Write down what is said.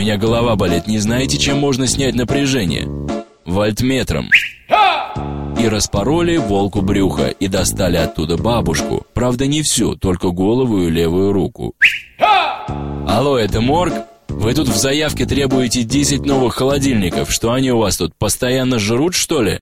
меня голова болит. Не знаете, чем можно снять напряжение? Вольтметром. И распороли волку брюха и достали оттуда бабушку. Правда, не всю, только голову и левую руку. Алло, это морг? Вы тут в заявке требуете 10 новых холодильников. Что они у вас тут, постоянно жрут, что ли?